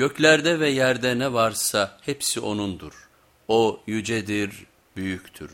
Göklerde ve yerde ne varsa hepsi O'nundur. O yücedir, büyüktür.